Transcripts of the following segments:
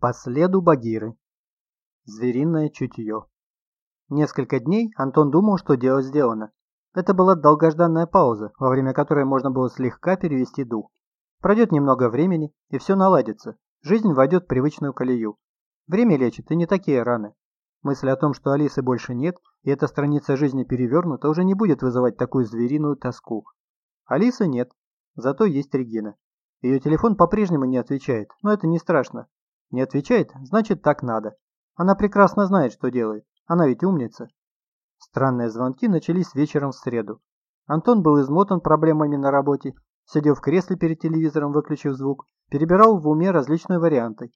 По следу Багиры. Звериное чутье. Несколько дней Антон думал, что дело сделано. Это была долгожданная пауза, во время которой можно было слегка перевести дух. Пройдет немного времени, и все наладится. Жизнь войдет в привычную колею. Время лечит, и не такие раны. Мысль о том, что Алисы больше нет, и эта страница жизни перевернута, уже не будет вызывать такую звериную тоску. Алисы нет, зато есть Регина. Ее телефон по-прежнему не отвечает, но это не страшно. Не отвечает, значит так надо. Она прекрасно знает, что делает. Она ведь умница. Странные звонки начались вечером в среду. Антон был измотан проблемами на работе, сидел в кресле перед телевизором, выключив звук, перебирал в уме различные варианты.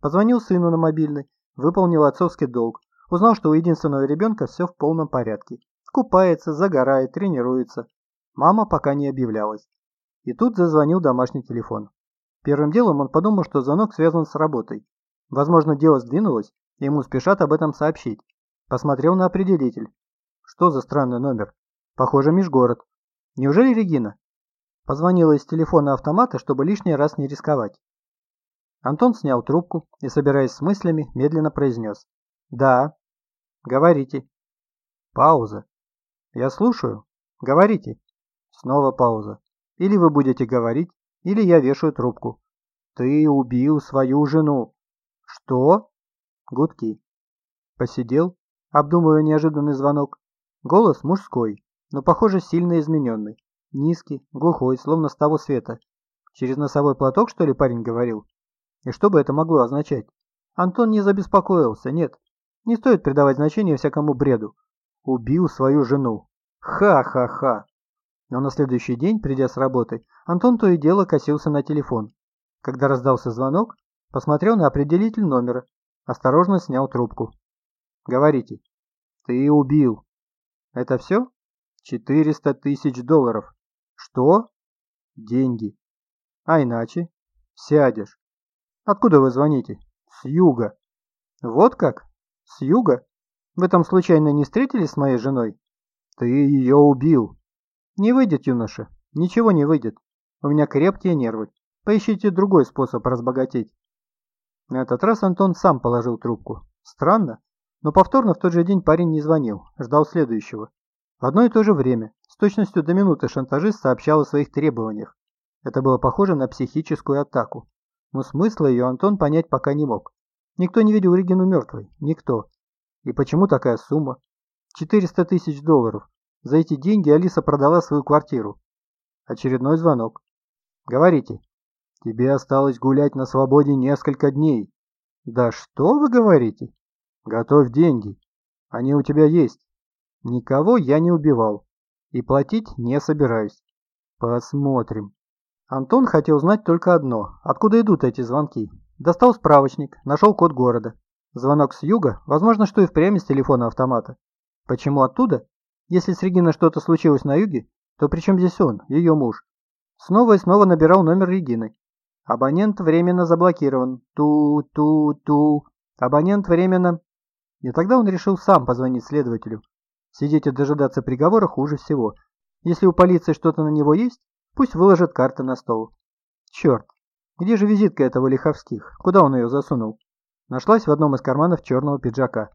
Позвонил сыну на мобильный, выполнил отцовский долг, узнал, что у единственного ребенка все в полном порядке. Купается, загорает, тренируется. Мама пока не объявлялась. И тут зазвонил домашний телефон. Первым делом он подумал, что звонок связан с работой. Возможно, дело сдвинулось, и ему спешат об этом сообщить. Посмотрел на определитель. Что за странный номер? Похоже, межгород. Неужели Регина? Позвонила из телефона автомата, чтобы лишний раз не рисковать. Антон снял трубку и, собираясь с мыслями, медленно произнес. «Да. Говорите». Пауза. «Я слушаю. Говорите». Снова пауза. «Или вы будете говорить, или я вешаю трубку. Ты убил свою жену. Что? Гудки. Посидел, обдумывая неожиданный звонок. Голос мужской, но, похоже, сильно измененный. Низкий, глухой, словно с того света. Через носовой платок, что ли, парень говорил? И что бы это могло означать? Антон не забеспокоился, нет. Не стоит придавать значение всякому бреду. Убил свою жену. Ха-ха-ха. Но на следующий день, придя с работы, Антон то и дело косился на телефон. Когда раздался звонок, посмотрел на определитель номера, осторожно снял трубку. «Говорите». «Ты убил». «Это все?» «Четыреста тысяч долларов». «Что?» «Деньги». «А иначе?» «Сядешь». «Откуда вы звоните?» «С юга». «Вот как? С юга? Вы там случайно не встретились с моей женой?» «Ты ее убил». «Не выйдет, юноша. Ничего не выйдет. У меня крепкие нервы. Поищите другой способ разбогатеть». На этот раз Антон сам положил трубку. Странно, но повторно в тот же день парень не звонил, ждал следующего. В одно и то же время, с точностью до минуты шантажист сообщал о своих требованиях. Это было похоже на психическую атаку. Но смысла ее Антон понять пока не мог. Никто не видел Регину мертвой. Никто. И почему такая сумма? 400 тысяч долларов. За эти деньги Алиса продала свою квартиру. Очередной звонок. Говорите. Тебе осталось гулять на свободе несколько дней. Да что вы говорите? Готовь деньги. Они у тебя есть. Никого я не убивал. И платить не собираюсь. Посмотрим. Антон хотел знать только одно. Откуда идут эти звонки? Достал справочник, нашел код города. Звонок с юга, возможно, что и впрямь из телефона автомата. Почему оттуда? Если с Региной что-то случилось на юге, то при чем здесь он, ее муж? Снова и снова набирал номер Регины. Абонент временно заблокирован. Ту-ту-ту. Абонент временно... И тогда он решил сам позвонить следователю. Сидеть и дожидаться приговора хуже всего. Если у полиции что-то на него есть, пусть выложат карты на стол. Черт, где же визитка этого Лиховских? Куда он ее засунул? Нашлась в одном из карманов черного пиджака.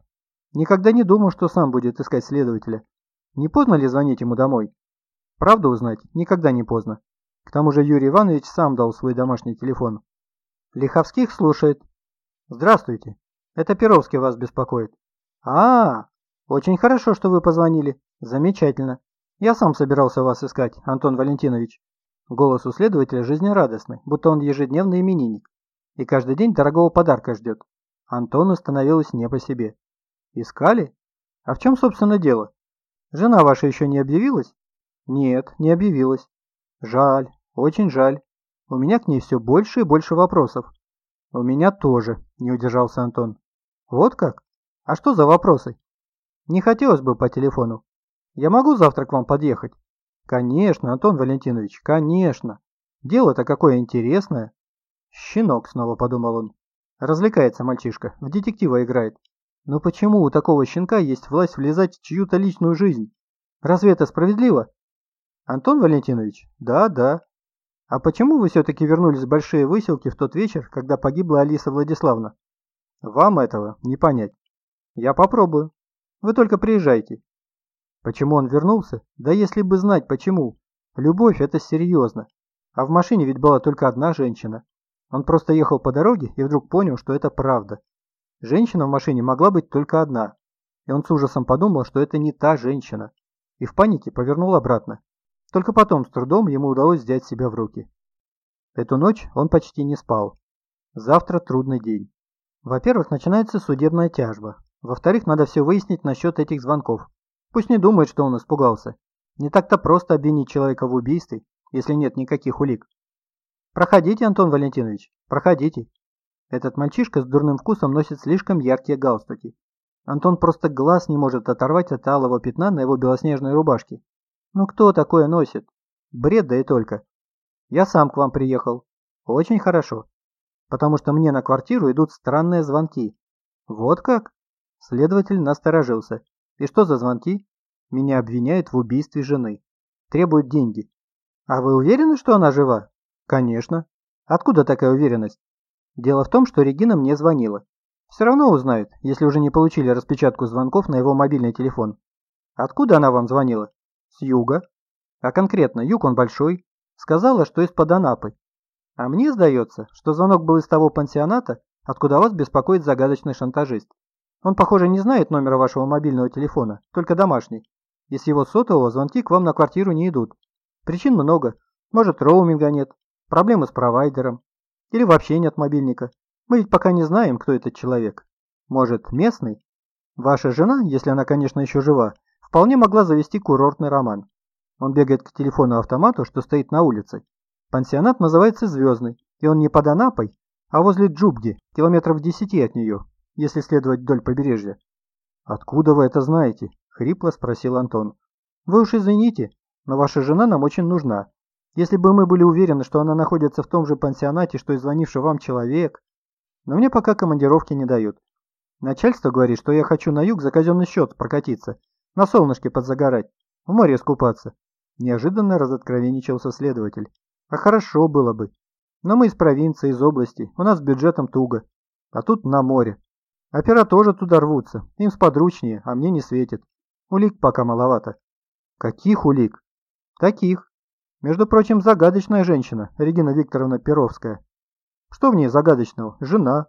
Никогда не думал, что сам будет искать следователя. Не поздно ли звонить ему домой? Правду узнать никогда не поздно. К тому же Юрий Иванович сам дал свой домашний телефон. Лиховских слушает. Здравствуйте. Это Перовский вас беспокоит. А, -а, -а очень хорошо, что вы позвонили. Замечательно. Я сам собирался вас искать, Антон Валентинович. Голос у следователя жизнерадостный, будто он ежедневный именинник. И каждый день дорогого подарка ждет. Антону становилось не по себе. Искали? А в чем, собственно, дело? Жена ваша еще не объявилась? Нет, не объявилась. Жаль, очень жаль. У меня к ней все больше и больше вопросов. У меня тоже, не удержался Антон. Вот как? А что за вопросы? Не хотелось бы по телефону. Я могу завтра к вам подъехать? Конечно, Антон Валентинович, конечно. Дело-то какое интересное. Щенок, снова подумал он. Развлекается мальчишка, в детектива играет. Но почему у такого щенка есть власть влезать в чью-то личную жизнь? Разве это справедливо? Антон Валентинович? Да, да. А почему вы все-таки вернулись в Большие Выселки в тот вечер, когда погибла Алиса Владиславна? Вам этого не понять. Я попробую. Вы только приезжайте. Почему он вернулся? Да если бы знать почему. Любовь – это серьезно. А в машине ведь была только одна женщина. Он просто ехал по дороге и вдруг понял, что это правда. Женщина в машине могла быть только одна. И он с ужасом подумал, что это не та женщина. И в панике повернул обратно. Только потом с трудом ему удалось взять себя в руки. Эту ночь он почти не спал. Завтра трудный день. Во-первых, начинается судебная тяжба. Во-вторых, надо все выяснить насчет этих звонков. Пусть не думает, что он испугался. Не так-то просто обвинить человека в убийстве, если нет никаких улик. Проходите, Антон Валентинович, проходите. Этот мальчишка с дурным вкусом носит слишком яркие галстуки. Антон просто глаз не может оторвать от алого пятна на его белоснежной рубашке. Ну кто такое носит? Бред да и только. Я сам к вам приехал. Очень хорошо. Потому что мне на квартиру идут странные звонки. Вот как? Следователь насторожился. И что за звонки? Меня обвиняют в убийстве жены. Требуют деньги. А вы уверены, что она жива? Конечно. Откуда такая уверенность? Дело в том, что Регина мне звонила. Все равно узнают, если уже не получили распечатку звонков на его мобильный телефон. Откуда она вам звонила? С юга. А конкретно, юг он большой. Сказала, что из-под Анапы. А мне сдается, что звонок был из того пансионата, откуда вас беспокоит загадочный шантажист. Он, похоже, не знает номера вашего мобильного телефона, только домашний. И с его сотового звонки к вам на квартиру не идут. Причин много. Может, роуминга нет, проблемы с провайдером. Или вообще нет мобильника. Мы ведь пока не знаем, кто этот человек. Может, местный? Ваша жена, если она, конечно, еще жива, вполне могла завести курортный роман. Он бегает к телефону-автомату, что стоит на улице. Пансионат называется «Звездный», и он не под Анапой, а возле Джубги, километров десяти от нее, если следовать вдоль побережья. «Откуда вы это знаете?» — хрипло спросил Антон. «Вы уж извините, но ваша жена нам очень нужна. Если бы мы были уверены, что она находится в том же пансионате, что и звонивший вам человек...» Но мне пока командировки не дают. Начальство говорит, что я хочу на юг за казенный счет прокатиться, на солнышке подзагорать, в море искупаться. Неожиданно разоткровенничался следователь. А хорошо было бы. Но мы из провинции, из области, у нас с бюджетом туго. А тут на море. Опера тоже туда рвутся, им сподручнее, а мне не светит. Улик пока маловато. Каких улик? Таких. Между прочим, загадочная женщина, Регина Викторовна Перовская. Что в ней загадочного? Жена,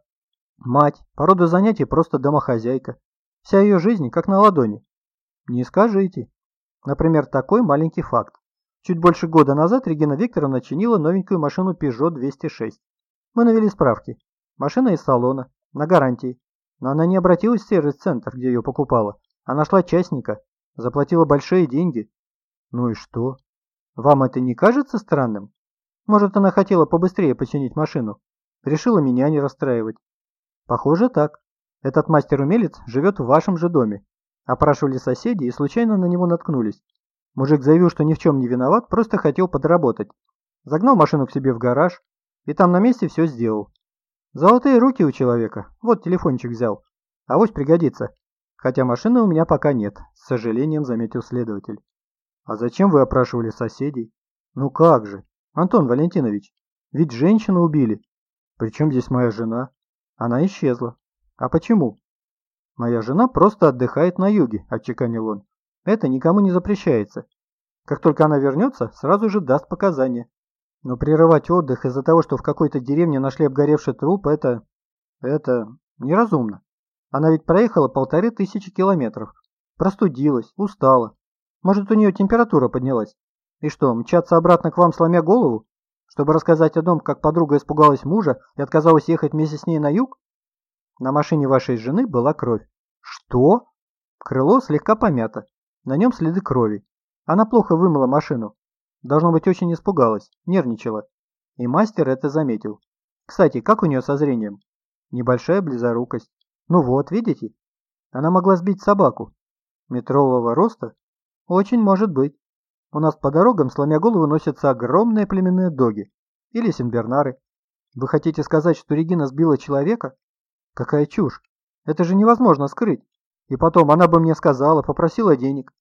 мать, по роду занятий просто домохозяйка. Вся ее жизнь как на ладони. Не скажите. Например, такой маленький факт. Чуть больше года назад Регина Викторовна чинила новенькую машину Peugeot 206. Мы навели справки. Машина из салона, на гарантии. Но она не обратилась в сервис-центр, где ее покупала, а нашла частника, заплатила большие деньги. Ну и что? Вам это не кажется странным? Может, она хотела побыстрее починить машину? Решила меня не расстраивать. Похоже так. Этот мастер-умелец живет в вашем же доме. Опрашивали соседи и случайно на него наткнулись. Мужик заявил, что ни в чем не виноват, просто хотел подработать. Загнал машину к себе в гараж и там на месте все сделал. Золотые руки у человека. Вот телефончик взял. Авось пригодится. Хотя машины у меня пока нет, с сожалением заметил следователь. А зачем вы опрашивали соседей? Ну как же, Антон Валентинович, ведь женщину убили. Причем здесь моя жена? Она исчезла. А почему? Моя жена просто отдыхает на юге, отчеканил он. Это никому не запрещается. Как только она вернется, сразу же даст показания. Но прерывать отдых из-за того, что в какой-то деревне нашли обгоревший труп, это... это... неразумно. Она ведь проехала полторы тысячи километров. Простудилась, устала. Может, у нее температура поднялась. И что, мчаться обратно к вам, сломя голову? Чтобы рассказать о том, как подруга испугалась мужа и отказалась ехать вместе с ней на юг? На машине вашей жены была кровь. Что? Крыло слегка помято. На нем следы крови. Она плохо вымыла машину. Должно быть, очень испугалась, нервничала. И мастер это заметил. Кстати, как у нее со зрением? Небольшая близорукость. Ну вот, видите? Она могла сбить собаку. Метрового роста? Очень может быть. У нас по дорогам, сломя голову, носятся огромные племенные доги. Или сенбернары. Вы хотите сказать, что Регина сбила человека? Какая чушь. Это же невозможно скрыть. И потом, она бы мне сказала, попросила денег.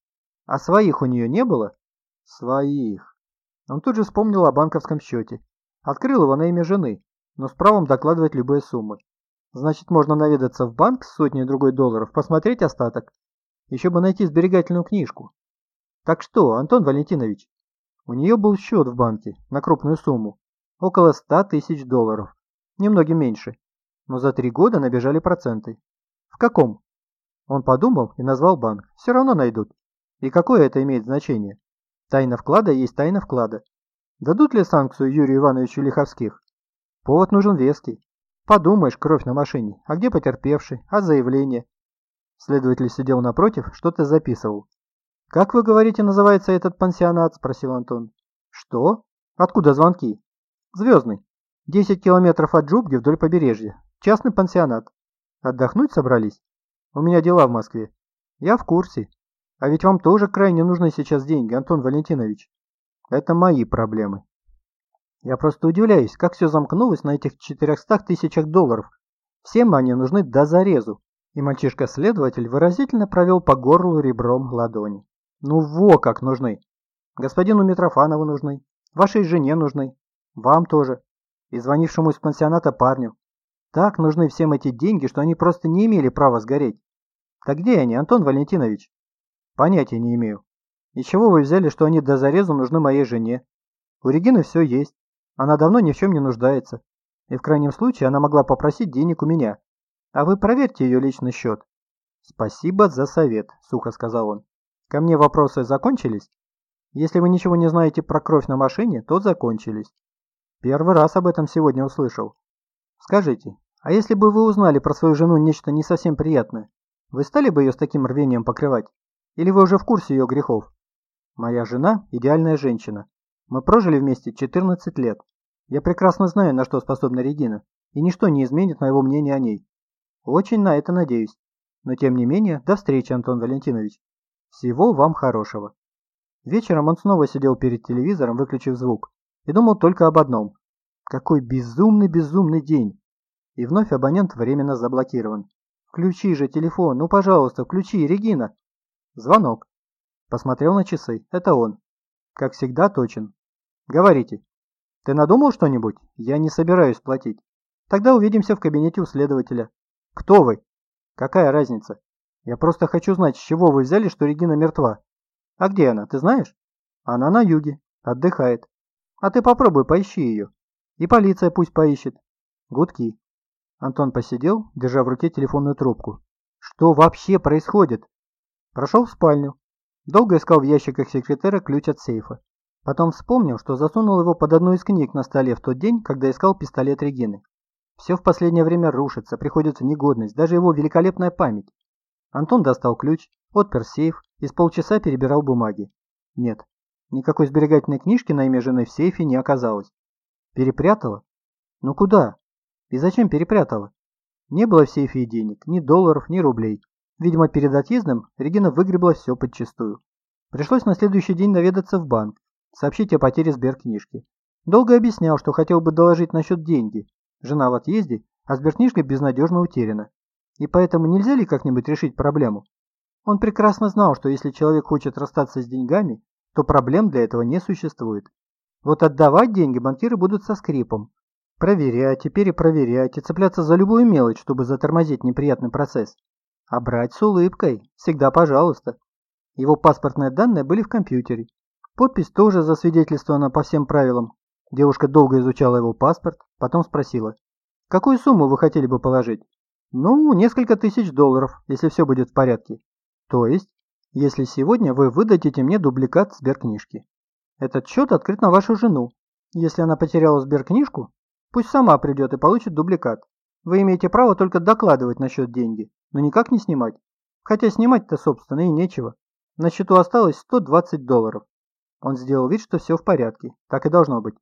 А своих у нее не было? Своих. Он тут же вспомнил о банковском счете. Открыл его на имя жены, но с правом докладывать любые суммы. Значит, можно наведаться в банк с сотней другой долларов, посмотреть остаток. Еще бы найти сберегательную книжку. Так что, Антон Валентинович, у нее был счет в банке на крупную сумму. Около 100 тысяч долларов. Немного меньше. Но за три года набежали проценты. В каком? Он подумал и назвал банк. Все равно найдут. И какое это имеет значение? Тайна вклада есть тайна вклада. Дадут ли санкцию Юрию Ивановичу Лиховских? Повод нужен веский. Подумаешь, кровь на машине. А где потерпевший? А заявление? Следователь сидел напротив, что-то записывал. «Как вы говорите, называется этот пансионат?» – спросил Антон. «Что? Откуда звонки?» «Звездный. Десять километров от Джубги вдоль побережья. Частный пансионат. Отдохнуть собрались? У меня дела в Москве. Я в курсе. А ведь вам тоже крайне нужны сейчас деньги, Антон Валентинович. Это мои проблемы. Я просто удивляюсь, как все замкнулось на этих 400 тысячах долларов. Всем они нужны до зарезу. И мальчишка-следователь выразительно провел по горлу ребром ладони. Ну во как нужны. Господину Митрофанову нужны. Вашей жене нужны. Вам тоже. И звонившему из пансионата парню. Так нужны всем эти деньги, что они просто не имели права сгореть. Так где они, Антон Валентинович? Понятия не имею. И чего вы взяли, что они до зарезу нужны моей жене? У Регины все есть. Она давно ни в чем не нуждается. И в крайнем случае она могла попросить денег у меня. А вы проверьте ее личный счет. Спасибо за совет, сухо сказал он. Ко мне вопросы закончились? Если вы ничего не знаете про кровь на машине, то закончились. Первый раз об этом сегодня услышал. Скажите, а если бы вы узнали про свою жену нечто не совсем приятное, вы стали бы ее с таким рвением покрывать? Или вы уже в курсе ее грехов? Моя жена – идеальная женщина. Мы прожили вместе 14 лет. Я прекрасно знаю, на что способна Регина, и ничто не изменит моего мнения о ней. Очень на это надеюсь. Но тем не менее, до встречи, Антон Валентинович. Всего вам хорошего. Вечером он снова сидел перед телевизором, выключив звук, и думал только об одном. Какой безумный-безумный день. И вновь абонент временно заблокирован. Включи же телефон, ну пожалуйста, включи, Регина. Звонок. Посмотрел на часы. Это он. Как всегда точен. Говорите. Ты надумал что-нибудь? Я не собираюсь платить. Тогда увидимся в кабинете у следователя. Кто вы? Какая разница? Я просто хочу знать, с чего вы взяли, что Регина мертва. А где она, ты знаешь? Она на юге. Отдыхает. А ты попробуй поищи ее. И полиция пусть поищет. Гудки. Антон посидел, держа в руке телефонную трубку. Что вообще происходит? Прошел в спальню. Долго искал в ящиках секретаря ключ от сейфа. Потом вспомнил, что засунул его под одну из книг на столе в тот день, когда искал пистолет Регины. Все в последнее время рушится, приходит в негодность, даже его великолепная память. Антон достал ключ, отпер сейф и с полчаса перебирал бумаги. Нет, никакой сберегательной книжки на имя жены в сейфе не оказалось. Перепрятала? Ну куда? И зачем перепрятала? Не было в сейфе и денег, ни долларов, ни рублей. Видимо, перед отъездом Регина выгребла все подчистую. Пришлось на следующий день наведаться в банк, сообщить о потере сберкнижки. Долго объяснял, что хотел бы доложить насчет деньги, Жена в отъезде, а сберкнижка безнадежно утеряна. И поэтому нельзя ли как-нибудь решить проблему? Он прекрасно знал, что если человек хочет расстаться с деньгами, то проблем для этого не существует. Вот отдавать деньги банкиры будут со скрипом. Проверять и перепроверять и цепляться за любую мелочь, чтобы затормозить неприятный процесс. А брать с улыбкой. Всегда пожалуйста. Его паспортные данные были в компьютере. Подпись тоже засвидетельствована по всем правилам. Девушка долго изучала его паспорт, потом спросила. «Какую сумму вы хотели бы положить?» «Ну, несколько тысяч долларов, если все будет в порядке». «То есть, если сегодня вы выдадите мне дубликат сберкнижки. Этот счет открыт на вашу жену. Если она потеряла сберкнижку, пусть сама придет и получит дубликат. Вы имеете право только докладывать насчет деньги, но никак не снимать. Хотя снимать-то, собственно, и нечего. На счету осталось 120 долларов. Он сделал вид, что все в порядке. Так и должно быть.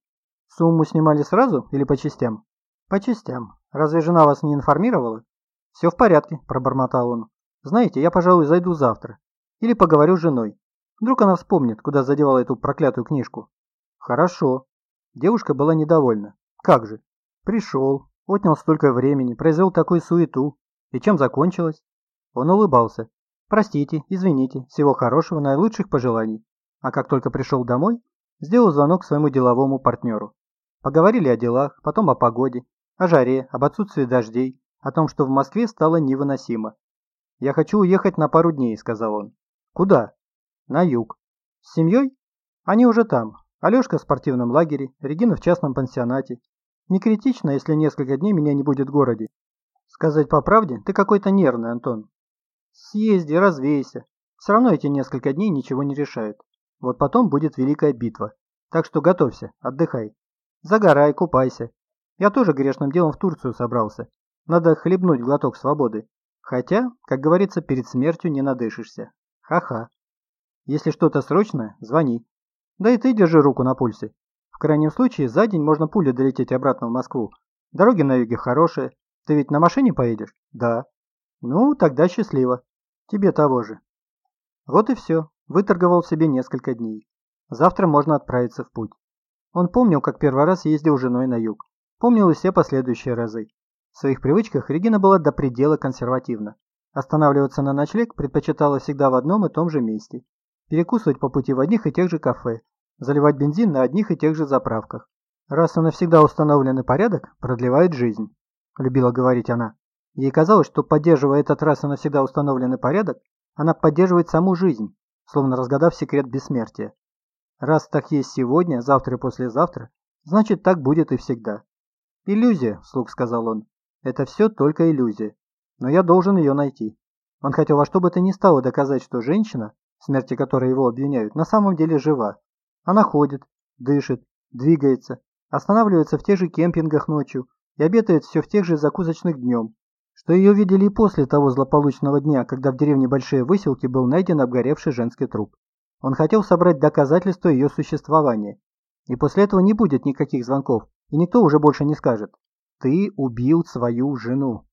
Сумму снимали сразу или по частям? По частям. Разве жена вас не информировала? Все в порядке, пробормотал он. Знаете, я, пожалуй, зайду завтра. Или поговорю с женой. Вдруг она вспомнит, куда задевала эту проклятую книжку. Хорошо. Девушка была недовольна. Как же? Пришел, отнял столько времени, произвел такую суету. И чем закончилось? Он улыбался. Простите, извините, всего хорошего, наилучших пожеланий. А как только пришел домой, сделал звонок своему деловому партнеру. Поговорили о делах, потом о погоде, о жаре, об отсутствии дождей, о том, что в Москве стало невыносимо. «Я хочу уехать на пару дней», — сказал он. «Куда?» «На юг». «С семьей?» «Они уже там. Алешка в спортивном лагере, Регина в частном пансионате. Не критично, если несколько дней меня не будет в городе. Сказать по правде, ты какой-то нервный, Антон. Съезди, развейся. Все равно эти несколько дней ничего не решают. Вот потом будет великая битва. Так что готовься, отдыхай. Загорай, купайся. Я тоже грешным делом в Турцию собрался. Надо хлебнуть глоток свободы. Хотя, как говорится, перед смертью не надышишься. Ха-ха. Если что-то срочное, звони. Да и ты держи руку на пульсе. В крайнем случае, за день можно пулей долететь обратно в Москву. Дороги на юге хорошие. Ты ведь на машине поедешь? Да. Ну, тогда счастливо. Тебе того же. Вот и все. Выторговал себе несколько дней. Завтра можно отправиться в путь. Он помнил, как первый раз ездил женой на юг. Помнил и все последующие разы. В своих привычках Регина была до предела консервативна. Останавливаться на ночлег предпочитала всегда в одном и том же месте. Перекусывать по пути в одних и тех же кафе. Заливать бензин на одних и тех же заправках. Раз и навсегда установленный порядок продлевает жизнь, любила говорить она. Ей казалось, что поддерживая этот раз и навсегда установленный порядок, она поддерживает саму жизнь, словно разгадав секрет бессмертия. Раз так есть сегодня, завтра и послезавтра, значит так будет и всегда. «Иллюзия», – вслух сказал он. Это все только иллюзия. Но я должен ее найти. Он хотел во что бы то ни стало доказать, что женщина, в смерти которой его обвиняют, на самом деле жива. Она ходит, дышит, двигается, останавливается в тех же кемпингах ночью и обедает все в тех же закусочных днем, что ее видели и после того злополучного дня, когда в деревне Большие Выселки был найден обгоревший женский труп. Он хотел собрать доказательства ее существования. И после этого не будет никаких звонков, и никто уже больше не скажет «Ты убил свою жену».